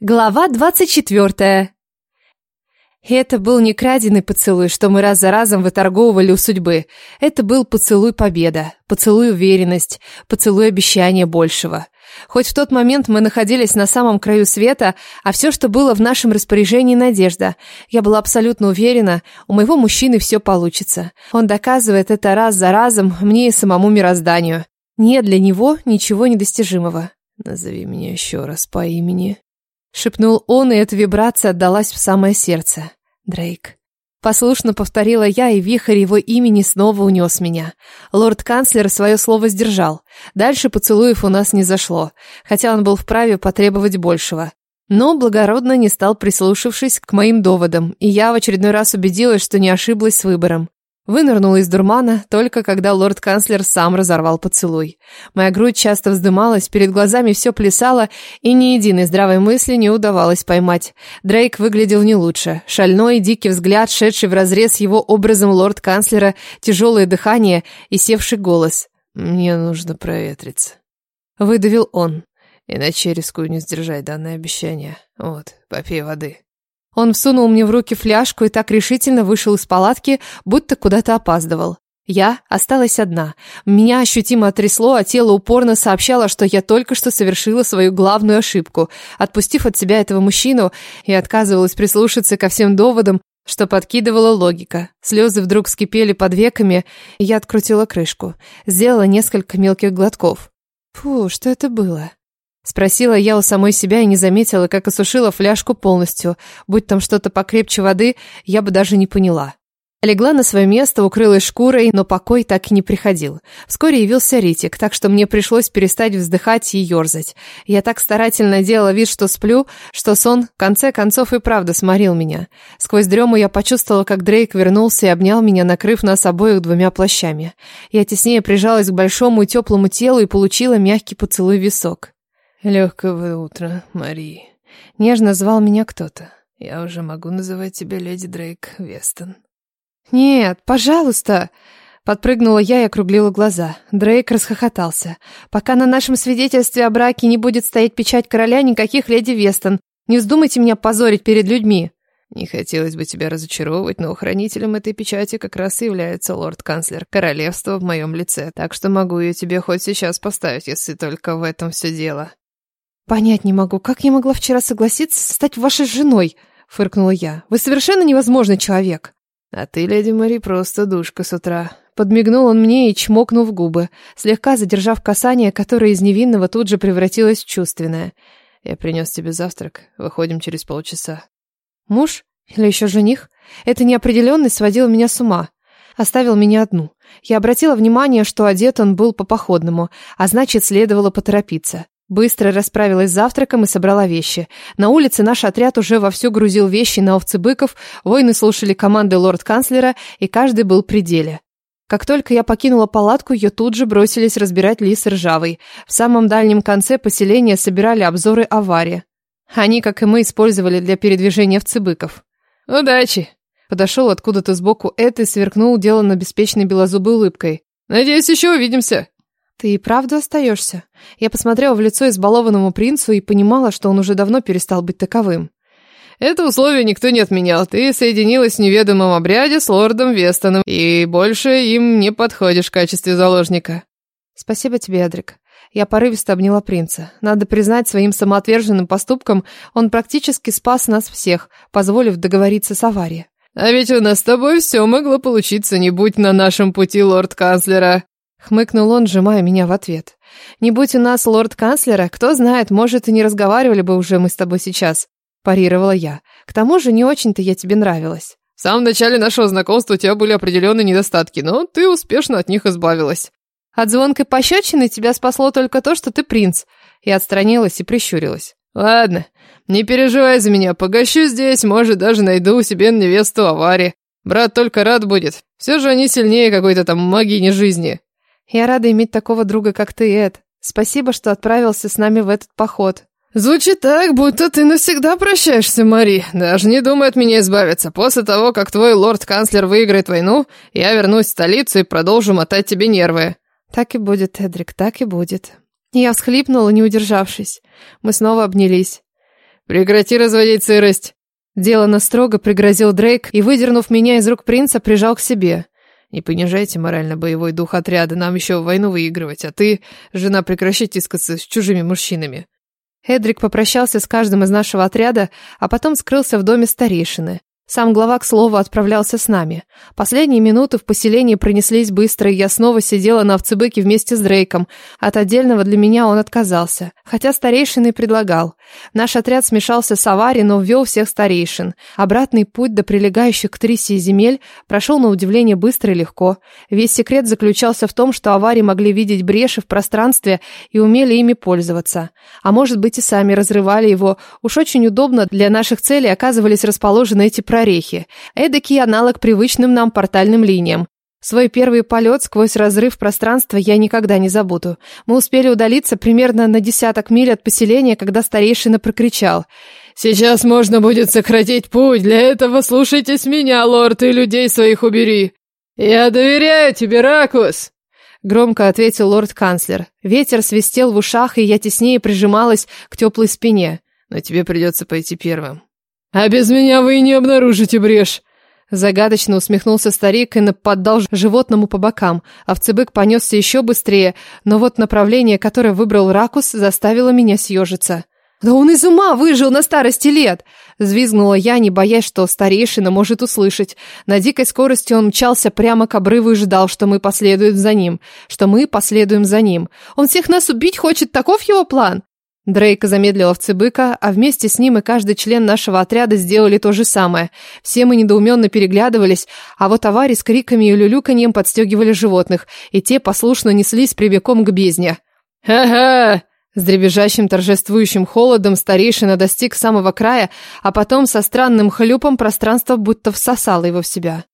Глава двадцать четвертая. Это был не краденый поцелуй, что мы раз за разом выторговывали у судьбы. Это был поцелуй победа, поцелуй уверенность, поцелуй обещания большего. Хоть в тот момент мы находились на самом краю света, а все, что было в нашем распоряжении, надежда. Я была абсолютно уверена, у моего мужчины все получится. Он доказывает это раз за разом мне и самому мирозданию. Нет для него ничего недостижимого. Назови меня еще раз по имени. Шепнул он, и эта вибрация отдалась в самое сердце. Дрейк. Послушно повторила я, и вихрь его имени снова унес меня. Лорд-канцлер свое слово сдержал. Дальше поцелуев у нас не зашло, хотя он был вправе потребовать большего. Но благородно не стал прислушавшись к моим доводам, и я в очередной раз убедилась, что не ошиблась с выбором. Вынырнула из дурмана только когда лорд-канцлер сам разорвал поцелуй. Моя грудь часто вздымалась, перед глазами все плясало, и ни единой здравой мысли не удавалось поймать. Дрейк выглядел не лучше. Шальной, дикий взгляд, шедший вразрез его образом лорд-канцлера, тяжелое дыхание и севший голос. «Мне нужно проветриться», — выдавил он. «Иначе рискую не сдержать данное обещание. Вот, попей воды». Он всунул мне в руки фляжку и так решительно вышел из палатки, будто куда-то опаздывал. Я осталась одна. Меня ощутимо трясло, а тело упорно сообщало, что я только что совершила свою главную ошибку. Отпустив от себя этого мужчину, я отказывалась прислушаться ко всем доводам, что подкидывала логика. Слезы вдруг вскипели под веками, и я открутила крышку. Сделала несколько мелких глотков. Фу, что это было? Спросила я у самой себя и не заметила, как осушила фляжку полностью. Будь там что-то покрепче воды, я бы даже не поняла. Легла на свое место, укрылась шкурой, но покой так и не приходил. Вскоре явился Ритик, так что мне пришлось перестать вздыхать и ерзать. Я так старательно делала вид, что сплю, что сон, в конце концов, и правда сморил меня. Сквозь дрему я почувствовала, как Дрейк вернулся и обнял меня, накрыв нас обоих двумя плащами. Я теснее прижалась к большому и теплому телу и получила мягкий поцелуй в висок. «Легкого утра, Мари». Нежно звал меня кто-то. «Я уже могу называть тебя леди Дрейк Вестон». «Нет, пожалуйста!» Подпрыгнула я и округлила глаза. Дрейк расхохотался. «Пока на нашем свидетельстве о браке не будет стоять печать короля, никаких леди Вестон. Не вздумайте меня позорить перед людьми». «Не хотелось бы тебя разочаровывать, но хранителем этой печати как раз и является лорд-канцлер королевства в моем лице, так что могу ее тебе хоть сейчас поставить, если только в этом все дело». «Понять не могу, как я могла вчера согласиться стать вашей женой?» — фыркнула я. «Вы совершенно невозможный человек». «А ты, леди Мари, просто душка с утра». Подмигнул он мне и чмокнул в губы, слегка задержав касание, которое из невинного тут же превратилось в чувственное. «Я принес тебе завтрак. Выходим через полчаса». «Муж? Или еще жених?» Эта неопределенность сводила меня с ума. Оставил меня одну. Я обратила внимание, что одет он был по-походному, а значит, следовало поторопиться. Быстро расправилась с завтраком и собрала вещи. На улице наш отряд уже вовсю грузил вещи на овцы быков, воины слушали команды лорд-канцлера, и каждый был при деле. Как только я покинула палатку, ее тут же бросились разбирать лис ржавый. В самом дальнем конце поселения собирали обзоры аварии. Они, как и мы, использовали для передвижения овцебыков. «Удачи!» Подошел откуда-то сбоку Эд и сверкнул деланно беспечной белозубой улыбкой. «Надеюсь, еще увидимся!» «Ты и правда остаешься?» Я посмотрела в лицо избалованному принцу и понимала, что он уже давно перестал быть таковым. «Это условие никто не отменял. Ты соединилась в неведомом обряде с лордом Вестоном, и больше им не подходишь в качестве заложника». «Спасибо тебе, Эдрик». Я порывисто обняла принца. Надо признать, своим самоотверженным поступком он практически спас нас всех, позволив договориться с аварией. «А ведь у нас с тобой все могло получиться, не будь на нашем пути лорд-канцлера», Хмыкнул он, сжимая меня в ответ. «Не будь у нас лорд-канцлера, кто знает, может, и не разговаривали бы уже мы с тобой сейчас», парировала я. «К тому же не очень-то я тебе нравилась». «В самом начале нашего знакомства у тебя были определенные недостатки, но ты успешно от них избавилась». «От звонкой пощечины тебя спасло только то, что ты принц». Я отстранилась и прищурилась. «Ладно, не переживай за меня, погощу здесь, может, даже найду себе невесту аварии. Брат только рад будет. Все же они сильнее какой-то там магии жизни». Я рада иметь такого друга, как ты, Эд. Спасибо, что отправился с нами в этот поход. Звучит так, будто ты навсегда прощаешься, Мари. Даже не думай от меня избавиться. После того, как твой лорд-канцлер выиграет войну, я вернусь в столицу и продолжу мотать тебе нервы. Так и будет, Эдрик, так и будет. Я всхлипнула, не удержавшись. Мы снова обнялись. Прекрати разводить сырость!» Делано строго пригрозил Дрейк и, выдернув меня из рук принца, прижал к себе. «Не понижайте морально-боевой дух отряда, нам еще войну выигрывать, а ты, жена, прекращай тискаться с чужими мужчинами». Эдрик попрощался с каждым из нашего отряда, а потом скрылся в доме старейшины. Сам глава, к слову, отправлялся с нами. Последние минуты в поселении пронеслись быстро, и я снова сидела на овцебыке вместе с Дрейком. От отдельного для меня он отказался, хотя старейшины предлагал. Наш отряд смешался с аварией, но ввел всех старейшин. Обратный путь до прилегающих к Трисии земель прошел на удивление быстро и легко. Весь секрет заключался в том, что аварии могли видеть бреши в пространстве и умели ими пользоваться. А может быть и сами разрывали его. Уж очень удобно для наших целей оказывались расположены эти прорехи. Эдакий аналог привычным нам портальным линиям. Свой первый полет сквозь разрыв пространства я никогда не забуду. Мы успели удалиться примерно на десяток миль от поселения, когда старейшина прокричал. «Сейчас можно будет сократить путь. Для этого слушайтесь меня, лорд, и людей своих убери. Я доверяю тебе, Ракус!» Громко ответил лорд-канцлер. Ветер свистел в ушах, и я теснее прижималась к теплой спине. «Но тебе придется пойти первым. «А без меня вы и не обнаружите брешь!» Загадочно усмехнулся старик и нападал животному по бокам. Овцебык понесся еще быстрее, но вот направление, которое выбрал Ракус, заставило меня съежиться. «Да он из ума выжил на старости лет!» Взвизгнула я, не боясь, что старейшина может услышать. На дикой скорости он мчался прямо к обрыву и ждал, что мы последуем за ним. Что мы последуем за ним. Он всех нас убить хочет, таков его план? Дрейка замедлила в цыбыка, а вместе с ним и каждый член нашего отряда сделали то же самое. Все мы недоуменно переглядывались, а вот авари с криками и люлюканьем подстегивали животных, и те послушно неслись прибегом к бездне. «Ха-ха!» С дребезжащим торжествующим холодом старейшина достиг самого края, а потом со странным хлюпом пространство будто всосало его в себя.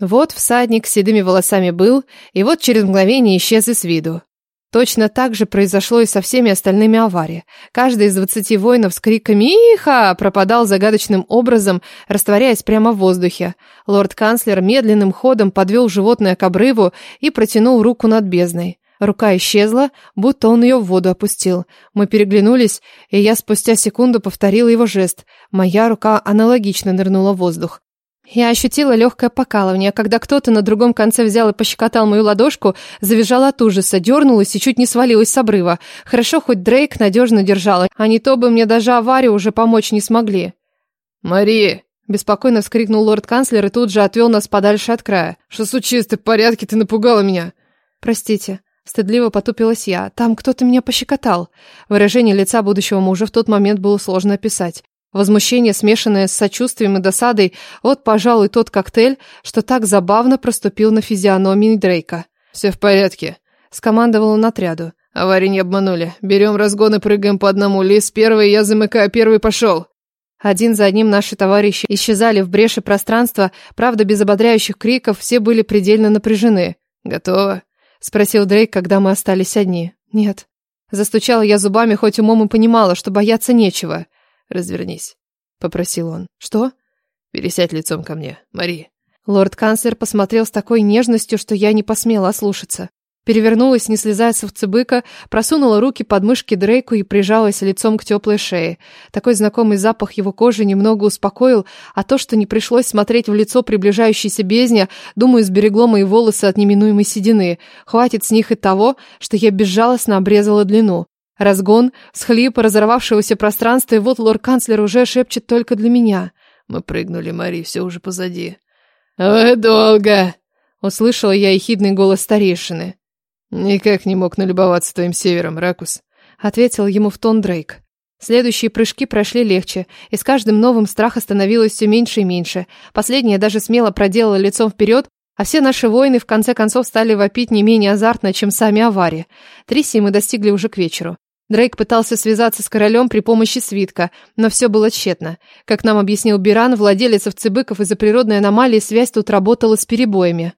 Вот всадник с седыми волосами был, и вот через мгновение исчез из виду. Точно так же произошло и со всеми остальными аварией. Каждый из двадцати воинов с криками «Иха!» пропадал загадочным образом, растворяясь прямо в воздухе. Лорд-канцлер медленным ходом подвел животное к обрыву и протянул руку над бездной. Рука исчезла, будто он ее в воду опустил. Мы переглянулись, и я спустя секунду повторила его жест. Моя рука аналогично нырнула в воздух. Я ощутила легкое покалывание, когда кто-то на другом конце взял и пощекотал мою ладошку, завизжала от ужаса, дернулась и чуть не свалилась с обрыва. Хорошо, хоть Дрейк надежно держала, а не то бы мне даже аварию уже помочь не смогли. «Мари!» – беспокойно вскрикнул лорд-канцлер и тут же отвел нас подальше от края. «Что случилось? Ты в порядке? Ты напугала меня!» «Простите». Стыдливо потупилась я. Там кто-то меня пощекотал. Выражение лица будущего мужа в тот момент было сложно описать. Возмущение, смешанное с сочувствием и досадой, вот, пожалуй, тот коктейль, что так забавно проступил на физиономии Дрейка. «Все в порядке», — скомандовал он отряду. «Аварии не обманули. Берем разгон и прыгаем по одному. Лис первый, я замыкаю, первый пошел». Один за одним наши товарищи исчезали в бреше пространства, правда, без ободряющих криков, все были предельно напряжены. «Готово?» — спросил Дрейк, когда мы остались одни. «Нет». Застучала я зубами, хоть умом и понимала, что бояться нечего. «Развернись», — попросил он. «Что?» «Пересядь лицом ко мне, Мари». Лорд-канцлер посмотрел с такой нежностью, что я не посмела ослушаться. Перевернулась, не слезая с овцебыка, просунула руки под мышки Дрейку и прижалась лицом к теплой шее. Такой знакомый запах его кожи немного успокоил, а то, что не пришлось смотреть в лицо приближающейся бездня, думаю, сберегло мои волосы от неминуемой седины. Хватит с них и того, что я безжалостно обрезала длину. Разгон, схлип разорвавшегося пространства, и вот лорд-канцлер уже шепчет только для меня. Мы прыгнули, Мари, все уже позади. «Вы долго!» — услышала я ехидный голос старейшины. «Никак не мог налюбоваться твоим севером, Ракус», — ответил ему в тон Дрейк. Следующие прыжки прошли легче, и с каждым новым страха становилось все меньше и меньше. Последняя даже смело проделала лицом вперед, а все наши воины в конце концов стали вопить не менее азартно, чем сами аварии. Трисси мы достигли уже к вечеру. Дрейк пытался связаться с королем при помощи свитка, но все было тщетно. Как нам объяснил Биран, владелец овцебыков из-за природной аномалии связь тут работала с перебоями.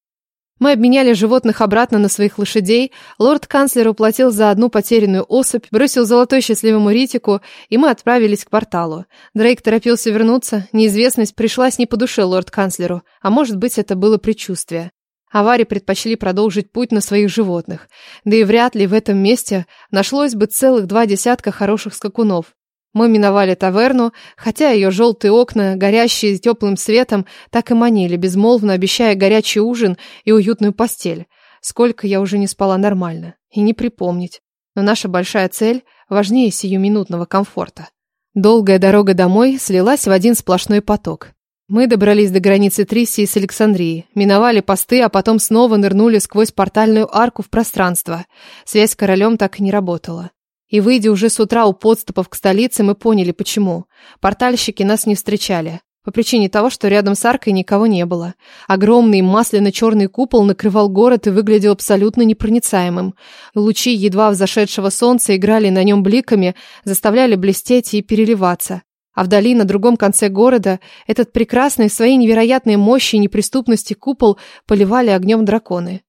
Мы обменяли животных обратно на своих лошадей, лорд-канцлер уплатил за одну потерянную особь, бросил золотой счастливому Ритику, и мы отправились к порталу. Дрейк торопился вернуться, неизвестность пришлась не по душе лорд-канцлеру, а может быть это было предчувствие. Авари предпочли продолжить путь на своих животных. Да и вряд ли в этом месте нашлось бы целых два десятка хороших скакунов. Мы миновали таверну, хотя ее желтые окна, горящие теплым светом, так и манили, безмолвно обещая горячий ужин и уютную постель. Сколько я уже не спала нормально. И не припомнить. Но наша большая цель важнее сиюминутного комфорта. Долгая дорога домой слилась в один сплошной поток. Мы добрались до границы Триссии с Александрией, миновали посты, а потом снова нырнули сквозь портальную арку в пространство. Связь с королем так и не работала. И выйдя уже с утра у подступов к столице, мы поняли, почему. Портальщики нас не встречали. По причине того, что рядом с аркой никого не было. Огромный масляно-черный купол накрывал город и выглядел абсолютно непроницаемым. Лучи едва взошедшего солнца играли на нем бликами, заставляли блестеть и переливаться. А вдали, на другом конце города, этот прекрасный в своей невероятной мощи и неприступности купол поливали огнем драконы.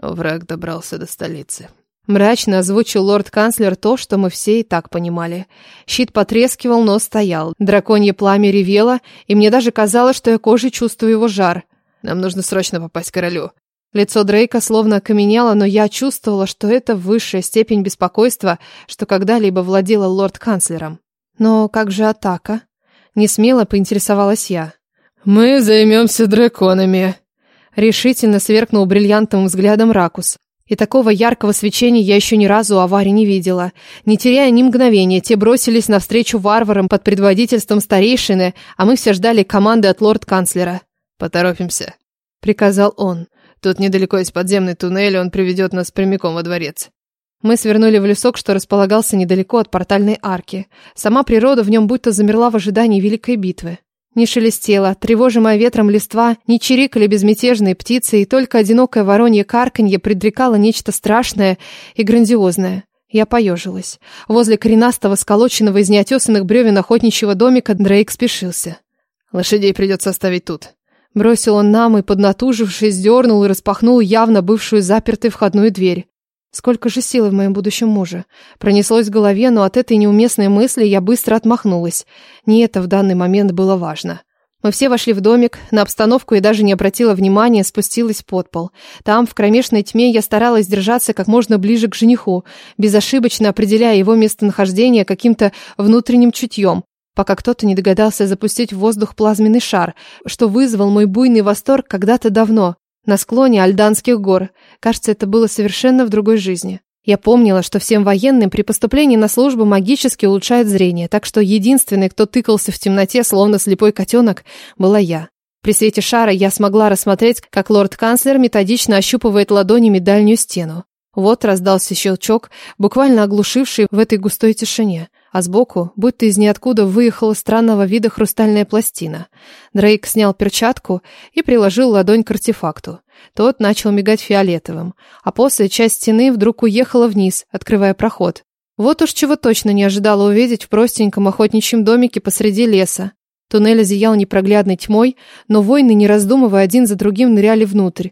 Враг добрался до столицы. Мрачно озвучил лорд-канцлер то, что мы все и так понимали. Щит потрескивал, но стоял. Драконье пламя ревело, и мне даже казалось, что я кожей чувствую его жар. Нам нужно срочно попасть к королю. Лицо Дрейка словно окаменело, но я чувствовала, что это высшая степень беспокойства, что когда-либо владела лорд-канцлером. Но как же атака? Не смело поинтересовалась я. Мы займемся драконами. Решительно сверкнул бриллиантовым взглядом Ракус. И такого яркого свечения я еще ни разу у аварии не видела. Не теряя ни мгновения, те бросились навстречу варварам под предводительством старейшины, а мы все ждали команды от лорд-канцлера. «Поторопимся», — приказал он. «Тут недалеко есть подземный туннель, и он приведет нас прямиком во дворец». Мы свернули в лесок, что располагался недалеко от портальной арки. Сама природа в нем будто замерла в ожидании великой битвы. Не шелестела, тревожимая ветром листва, не чирикали безмятежные птицы, и только одинокое воронье карканье предрекало нечто страшное и грандиозное. Я поежилась. Возле коренастого, сколоченного из неотесанных бревен охотничьего домика Дрейк спешился. «Лошадей придется оставить тут», Бросил он нам и, поднатужившись, дернул и распахнул явно бывшую запертой входную дверь. Сколько же силы в моем будущем муже. Пронеслось в голове, но от этой неуместной мысли я быстро отмахнулась. Не это в данный момент было важно. Мы все вошли в домик, на обстановку и даже не обратила внимания, спустилась под пол. Там, в кромешной тьме, я старалась держаться как можно ближе к жениху, безошибочно определяя его местонахождение каким-то внутренним чутьем, пока кто-то не догадался запустить в воздух плазменный шар, что вызвал мой буйный восторг когда-то давно, на склоне Альданских гор. Кажется, это было совершенно в другой жизни. Я помнила, что всем военным при поступлении на службу магически улучшает зрение, так что единственный, кто тыкался в темноте, словно слепой котенок, была я. При свете шара я смогла рассмотреть, как лорд-канцлер методично ощупывает ладонями дальнюю стену. Вот раздался щелчок, буквально оглушивший в этой густой тишине а сбоку, будто из ниоткуда, выехала странного вида хрустальная пластина. Дрейк снял перчатку и приложил ладонь к артефакту. Тот начал мигать фиолетовым, а после часть стены вдруг уехала вниз, открывая проход. Вот уж чего точно не ожидала увидеть в простеньком охотничьем домике посреди леса. Туннель зиял непроглядной тьмой, но воины, не раздумывая, один за другим ныряли внутрь.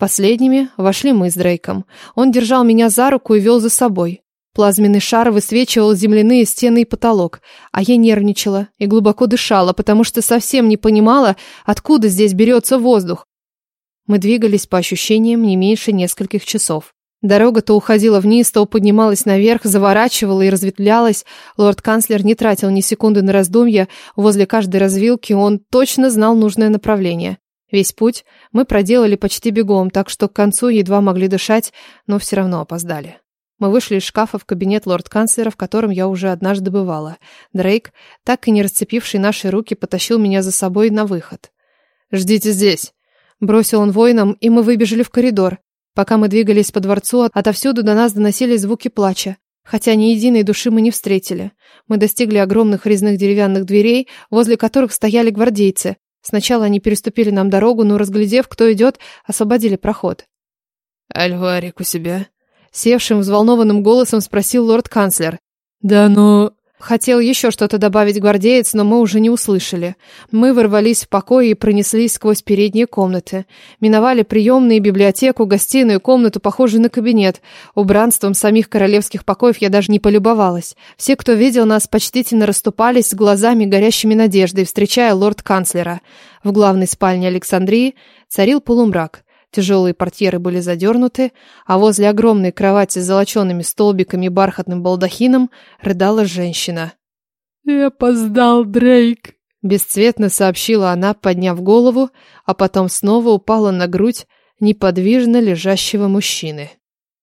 Последними вошли мы с Дрейком. Он держал меня за руку и вел за собой. Плазменный шар высвечивал земляные стены и потолок, а я нервничала и глубоко дышала, потому что совсем не понимала, откуда здесь берется воздух. Мы двигались по ощущениям не меньше нескольких часов. Дорога то уходила вниз, то поднималась наверх, заворачивала и разветвлялась. Лорд-канцлер не тратил ни секунды на раздумья. Возле каждой развилки он точно знал нужное направление. Весь путь мы проделали почти бегом, так что к концу едва могли дышать, но все равно опоздали. Мы вышли из шкафа в кабинет лорд-канцлера, в котором я уже однажды бывала. Дрейк, так и не расцепивший наши руки, потащил меня за собой на выход. «Ждите здесь!» Бросил он воинам, и мы выбежали в коридор. Пока мы двигались по дворцу, отовсюду до нас доносились звуки плача. Хотя ни единой души мы не встретили. Мы достигли огромных резных деревянных дверей, возле которых стояли гвардейцы. Сначала они переступили нам дорогу, но, разглядев, кто идет, освободили проход. «Альварик у себя?» Севшим, взволнованным голосом спросил лорд-канцлер. «Да ну...» Хотел еще что-то добавить гвардеец, но мы уже не услышали. Мы ворвались в покой и пронеслись сквозь передние комнаты. Миновали приемные, библиотеку, гостиную, комнату, похожую на кабинет. Убранством самих королевских покоев я даже не полюбовалась. Все, кто видел нас, почтительно расступались с глазами, горящими надеждой, встречая лорд-канцлера. В главной спальне Александрии царил полумрак. Тяжелые портьеры были задернуты, а возле огромной кровати с золочеными столбиками и бархатным балдахином рыдала женщина. «Ты опоздал, Дрейк!» Бесцветно сообщила она, подняв голову, а потом снова упала на грудь неподвижно лежащего мужчины.